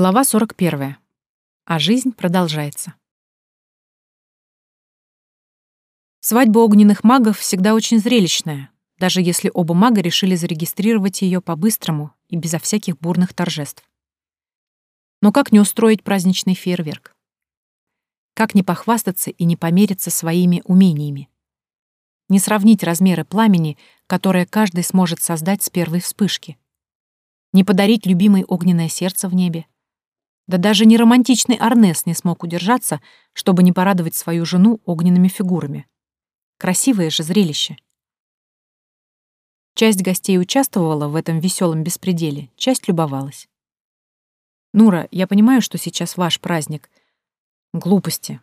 Глава 41. А жизнь продолжается. Свадьба огненных магов всегда очень зрелищная, даже если оба мага решили зарегистрировать ее по-быстрому и безо всяких бурных торжеств. Но как не устроить праздничный фейерверк? Как не похвастаться и не помериться своими умениями? Не сравнить размеры пламени, которое каждый сможет создать с первой вспышки? Не подарить любимой огненное сердце в небе? Да даже неромантичный Арнес не смог удержаться, чтобы не порадовать свою жену огненными фигурами. Красивое же зрелище. Часть гостей участвовала в этом веселом беспределе, часть любовалась. «Нура, я понимаю, что сейчас ваш праздник. Глупости.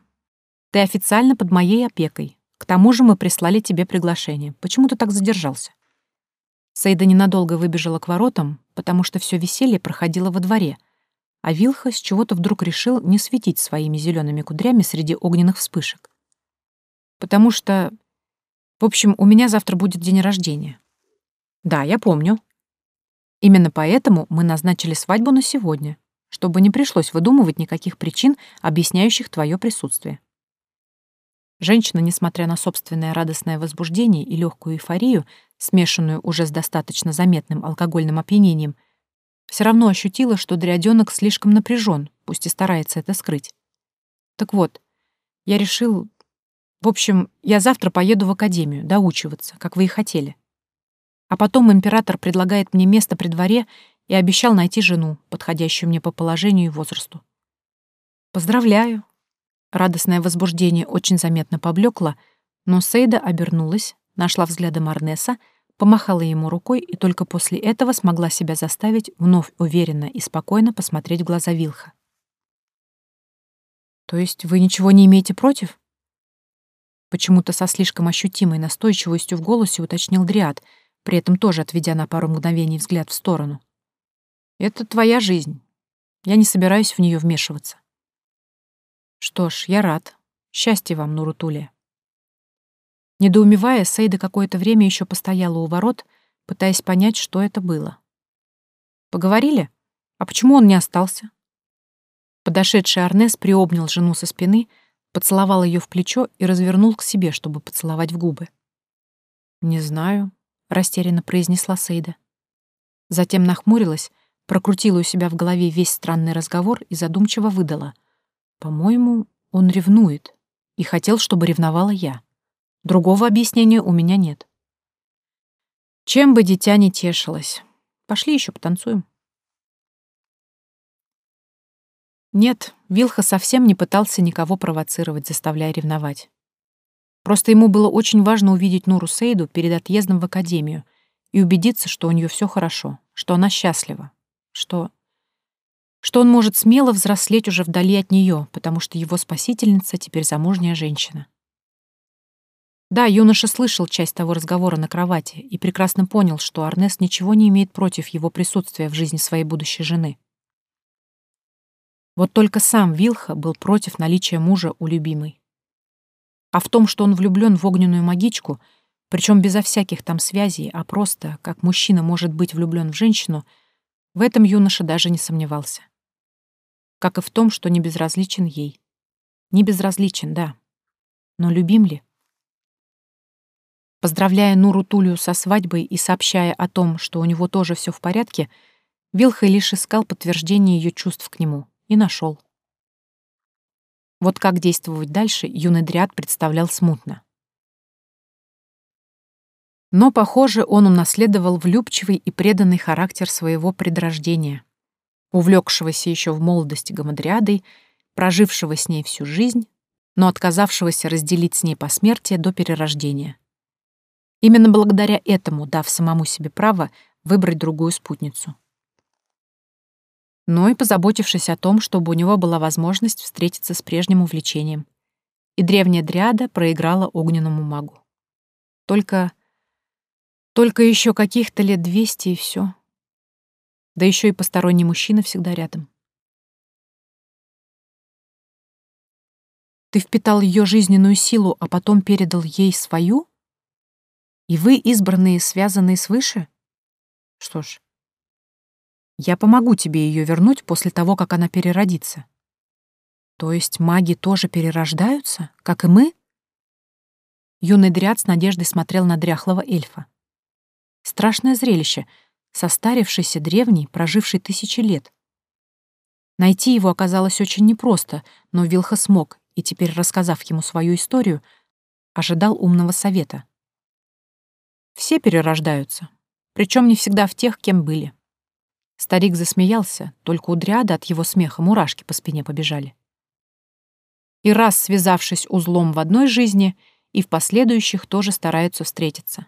Ты официально под моей опекой. К тому же мы прислали тебе приглашение. Почему ты так задержался?» Сейда ненадолго выбежала к воротам, потому что все веселье проходило во дворе — а Вилха с чего-то вдруг решил не светить своими зелеными кудрями среди огненных вспышек. Потому что... В общем, у меня завтра будет день рождения. Да, я помню. Именно поэтому мы назначили свадьбу на сегодня, чтобы не пришлось выдумывать никаких причин, объясняющих твое присутствие. Женщина, несмотря на собственное радостное возбуждение и легкую эйфорию, смешанную уже с достаточно заметным алкогольным опьянением, все равно ощутила, что дрядёнок слишком напряжен, пусть и старается это скрыть. Так вот, я решил... В общем, я завтра поеду в академию доучиваться, как вы и хотели. А потом император предлагает мне место при дворе и обещал найти жену, подходящую мне по положению и возрасту. Поздравляю. Радостное возбуждение очень заметно поблекло, но Сейда обернулась, нашла взглядом Арнеса помахала ему рукой и только после этого смогла себя заставить вновь уверенно и спокойно посмотреть в глаза Вилха. «То есть вы ничего не имеете против?» Почему-то со слишком ощутимой настойчивостью в голосе уточнил Дриад, при этом тоже отведя на пару мгновений взгляд в сторону. «Это твоя жизнь. Я не собираюсь в нее вмешиваться». «Что ж, я рад. Счастья вам, Нурутулия». Недоумевая, Сейда какое-то время еще постояла у ворот, пытаясь понять, что это было. «Поговорили? А почему он не остался?» Подошедший Арнес приобнял жену со спины, поцеловал ее в плечо и развернул к себе, чтобы поцеловать в губы. «Не знаю», — растерянно произнесла Сейда. Затем нахмурилась, прокрутила у себя в голове весь странный разговор и задумчиво выдала. «По-моему, он ревнует и хотел, чтобы ревновала я». Другого объяснения у меня нет. Чем бы дитя не тешилось. Пошли еще потанцуем. Нет, Вилха совсем не пытался никого провоцировать, заставляя ревновать. Просто ему было очень важно увидеть Нуру Сейду перед отъездом в академию и убедиться, что у нее все хорошо, что она счастлива, что... что он может смело взрослеть уже вдали от нее, потому что его спасительница теперь замужняя женщина. Да, юноша слышал часть того разговора на кровати и прекрасно понял, что Арнес ничего не имеет против его присутствия в жизни своей будущей жены. Вот только сам Вилха был против наличия мужа у любимой. А в том, что он влюблен в огненную магичку, причем безо всяких там связей, а просто, как мужчина может быть влюблен в женщину, в этом юноша даже не сомневался. Как и в том, что не безразличен ей. Не безразличен, да. Но любим ли? Поздравляя Нуру Тулию со свадьбой и сообщая о том, что у него тоже все в порядке, Вилха лишь искал подтверждение ее чувств к нему и нашел. Вот как действовать дальше, юный Дриад представлял смутно. Но, похоже, он унаследовал влюбчивый и преданный характер своего предрождения, увлекшегося еще в молодости гамадриадой, прожившего с ней всю жизнь, но отказавшегося разделить с ней посмертие до перерождения. Именно благодаря этому дав самому себе право выбрать другую спутницу. Но и позаботившись о том, чтобы у него была возможность встретиться с прежним увлечением. И древняя дриада проиграла огненному магу. Только... Только еще каких-то лет двести и все. Да еще и посторонний мужчина всегда рядом. Ты впитал ее жизненную силу, а потом передал ей свою? И вы, избранные, связанные свыше? Что ж, Я помогу тебе ее вернуть после того, как она переродится. То есть маги тоже перерождаются, как и мы? Юный дряд с надеждой смотрел на дряхлого эльфа. Страшное зрелище, состарившийся древний, проживший тысячи лет. Найти его оказалось очень непросто, но Вилха смог, и теперь, рассказав ему свою историю, ожидал умного совета. Все перерождаются, причем не всегда в тех, кем были. Старик засмеялся, только у Дриада от его смеха мурашки по спине побежали. И раз связавшись узлом в одной жизни, и в последующих тоже стараются встретиться.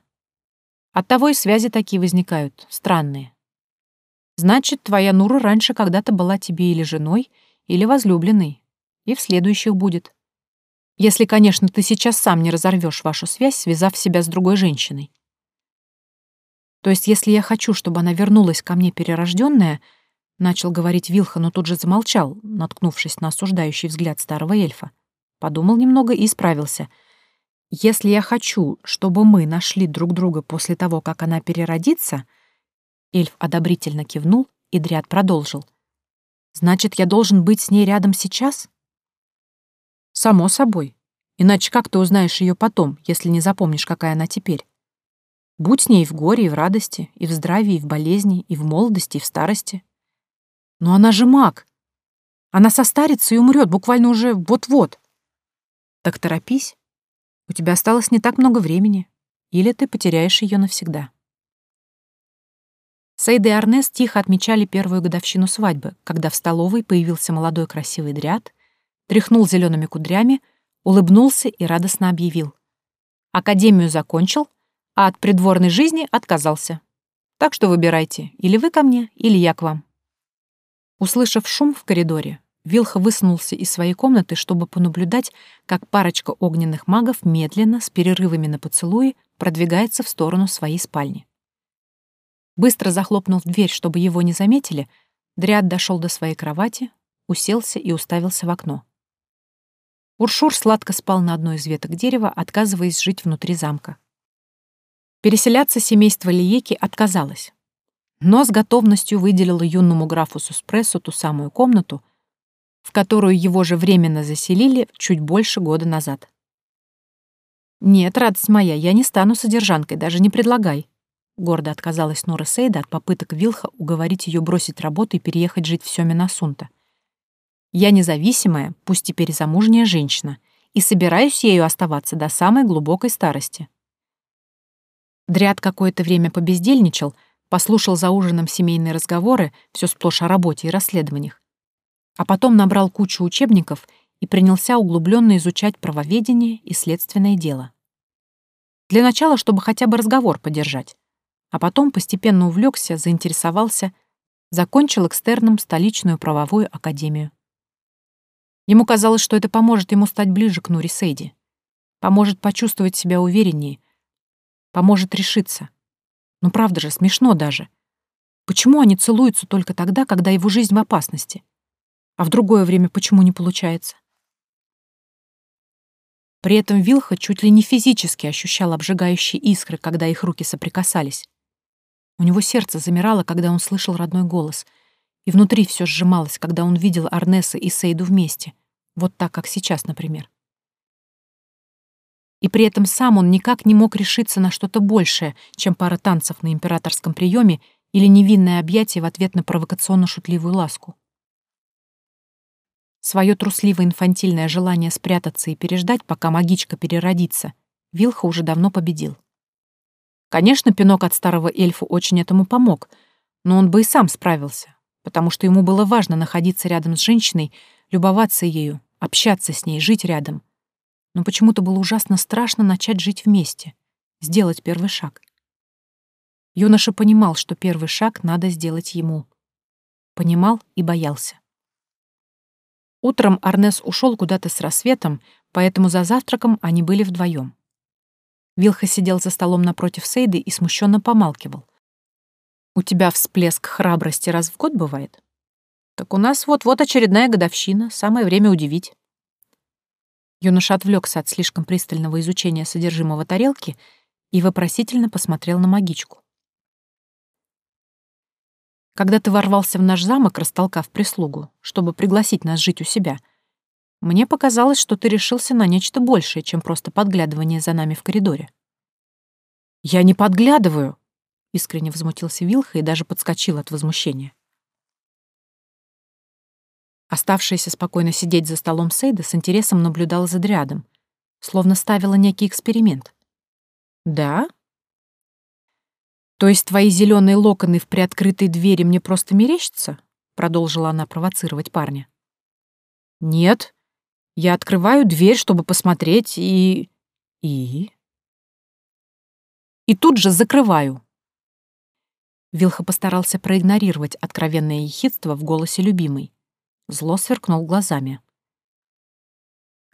Оттого и связи такие возникают, странные. Значит, твоя Нура раньше когда-то была тебе или женой, или возлюбленной, и в следующих будет. Если, конечно, ты сейчас сам не разорвешь вашу связь, связав себя с другой женщиной. То есть, если я хочу, чтобы она вернулась ко мне перерожденная, начал говорить Вилха, но тут же замолчал, наткнувшись на осуждающий взгляд старого эльфа. Подумал немного и исправился. Если я хочу, чтобы мы нашли друг друга после того, как она переродится, эльф одобрительно кивнул, и Дриад продолжил. Значит, я должен быть с ней рядом сейчас? Само собой. Иначе как ты узнаешь ее потом, если не запомнишь, какая она теперь? Будь с ней в горе, и в радости, и в здравии, и в болезни, и в молодости, и в старости. Но она же маг. Она состарится и умрет буквально уже вот-вот. Так торопись. У тебя осталось не так много времени. Или ты потеряешь ее навсегда. Сейд и Арнес тихо отмечали первую годовщину свадьбы, когда в столовой появился молодой красивый дряд, тряхнул зелеными кудрями, улыбнулся и радостно объявил. Академию закончил, а от придворной жизни отказался. Так что выбирайте, или вы ко мне, или я к вам. Услышав шум в коридоре, Вилха высунулся из своей комнаты, чтобы понаблюдать, как парочка огненных магов медленно, с перерывами на поцелуи, продвигается в сторону своей спальни. Быстро захлопнув дверь, чтобы его не заметили, Дриад дошел до своей кровати, уселся и уставился в окно. Уршур сладко спал на одной из веток дерева, отказываясь жить внутри замка. Переселяться семейство Лиеки отказалось, но с готовностью выделило юному графу Суспрессу ту самую комнату, в которую его же временно заселили чуть больше года назад. «Нет, радость моя, я не стану содержанкой, даже не предлагай», гордо отказалась Нора Сейда от попыток Вилха уговорить ее бросить работу и переехать жить в Сёме-Насунта. «Я независимая, пусть теперь замужняя женщина, и собираюсь ею оставаться до самой глубокой старости». Дряд какое-то время побездельничал, послушал за ужином семейные разговоры, все сплошь о работе и расследованиях. А потом набрал кучу учебников и принялся углубленно изучать правоведение и следственное дело. Для начала, чтобы хотя бы разговор поддержать. А потом постепенно увлекся, заинтересовался, закончил экстерном столичную правовую академию. Ему казалось, что это поможет ему стать ближе к Нури Сейди, поможет почувствовать себя увереннее, Поможет решиться. Ну правда же, смешно даже. Почему они целуются только тогда, когда его жизнь в опасности? А в другое время почему не получается? При этом Вилха чуть ли не физически ощущал обжигающие искры, когда их руки соприкасались. У него сердце замирало, когда он слышал родной голос, и внутри все сжималось, когда он видел Арнеса и Сейду вместе, вот так, как сейчас, например и при этом сам он никак не мог решиться на что-то большее, чем пара танцев на императорском приеме или невинное объятие в ответ на провокационно-шутливую ласку. Свое трусливо-инфантильное желание спрятаться и переждать, пока магичка переродится, Вилха уже давно победил. Конечно, пинок от старого эльфа очень этому помог, но он бы и сам справился, потому что ему было важно находиться рядом с женщиной, любоваться ею, общаться с ней, жить рядом — но почему-то было ужасно страшно начать жить вместе, сделать первый шаг. Юноша понимал, что первый шаг надо сделать ему. Понимал и боялся. Утром Арнес ушел куда-то с рассветом, поэтому за завтраком они были вдвоем. Вилха сидел за столом напротив Сейды и смущенно помалкивал. «У тебя всплеск храбрости раз в год бывает?» «Так у нас вот-вот очередная годовщина, самое время удивить». Юноша отвлекся от слишком пристального изучения содержимого тарелки и вопросительно посмотрел на магичку. Когда ты ворвался в наш замок, растолкав прислугу, чтобы пригласить нас жить у себя, мне показалось, что ты решился на нечто большее, чем просто подглядывание за нами в коридоре. «Я не подглядываю!» — искренне возмутился Вилха и даже подскочил от возмущения. Оставшаяся спокойно сидеть за столом Сейда с интересом наблюдала за дрядом, словно ставила некий эксперимент. «Да?» «То есть твои зеленые локоны в приоткрытой двери мне просто мерещатся?» — продолжила она провоцировать парня. «Нет. Я открываю дверь, чтобы посмотреть, и...» «И?» «И тут же закрываю». Вилха постарался проигнорировать откровенное ехидство в голосе любимой. Зло сверкнул глазами.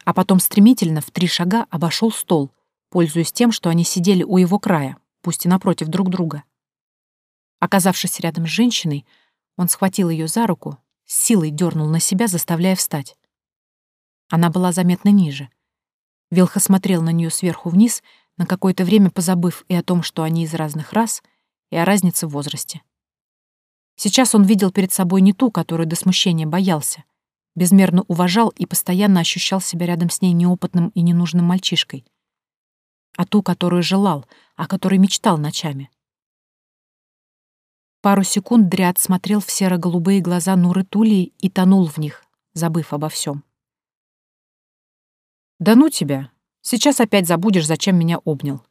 А потом стремительно в три шага обошел стол, пользуясь тем, что они сидели у его края, пусть и напротив друг друга. Оказавшись рядом с женщиной, он схватил ее за руку, силой дернул на себя, заставляя встать. Она была заметно ниже. Вилха смотрел на нее сверху вниз, на какое-то время позабыв и о том, что они из разных рас, и о разнице в возрасте. Сейчас он видел перед собой не ту, которую до смущения боялся, безмерно уважал и постоянно ощущал себя рядом с ней неопытным и ненужным мальчишкой, а ту, которую желал, о которой мечтал ночами. Пару секунд Дриад смотрел в серо-голубые глаза Нуры Тулии и тонул в них, забыв обо всем. «Да ну тебя! Сейчас опять забудешь, зачем меня обнял!»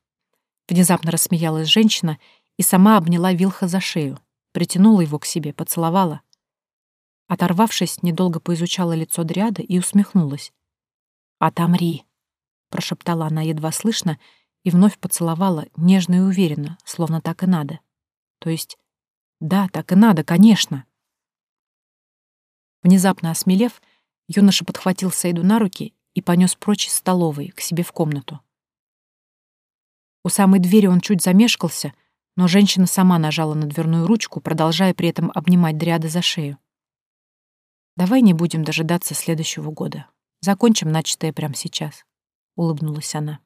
Внезапно рассмеялась женщина и сама обняла Вилха за шею, притянула его к себе, поцеловала. Оторвавшись, недолго поизучала лицо Дриада и усмехнулась. «Отомри!» — прошептала она едва слышно и вновь поцеловала, нежно и уверенно, словно так и надо. То есть, да, так и надо, конечно. Внезапно осмелев, юноша подхватил Сейду на руки и понес прочь из столовой, к себе в комнату. У самой двери он чуть замешкался, но женщина сама нажала на дверную ручку, продолжая при этом обнимать Дриада за шею. «Давай не будем дожидаться следующего года. Закончим начатое прямо сейчас», — улыбнулась она.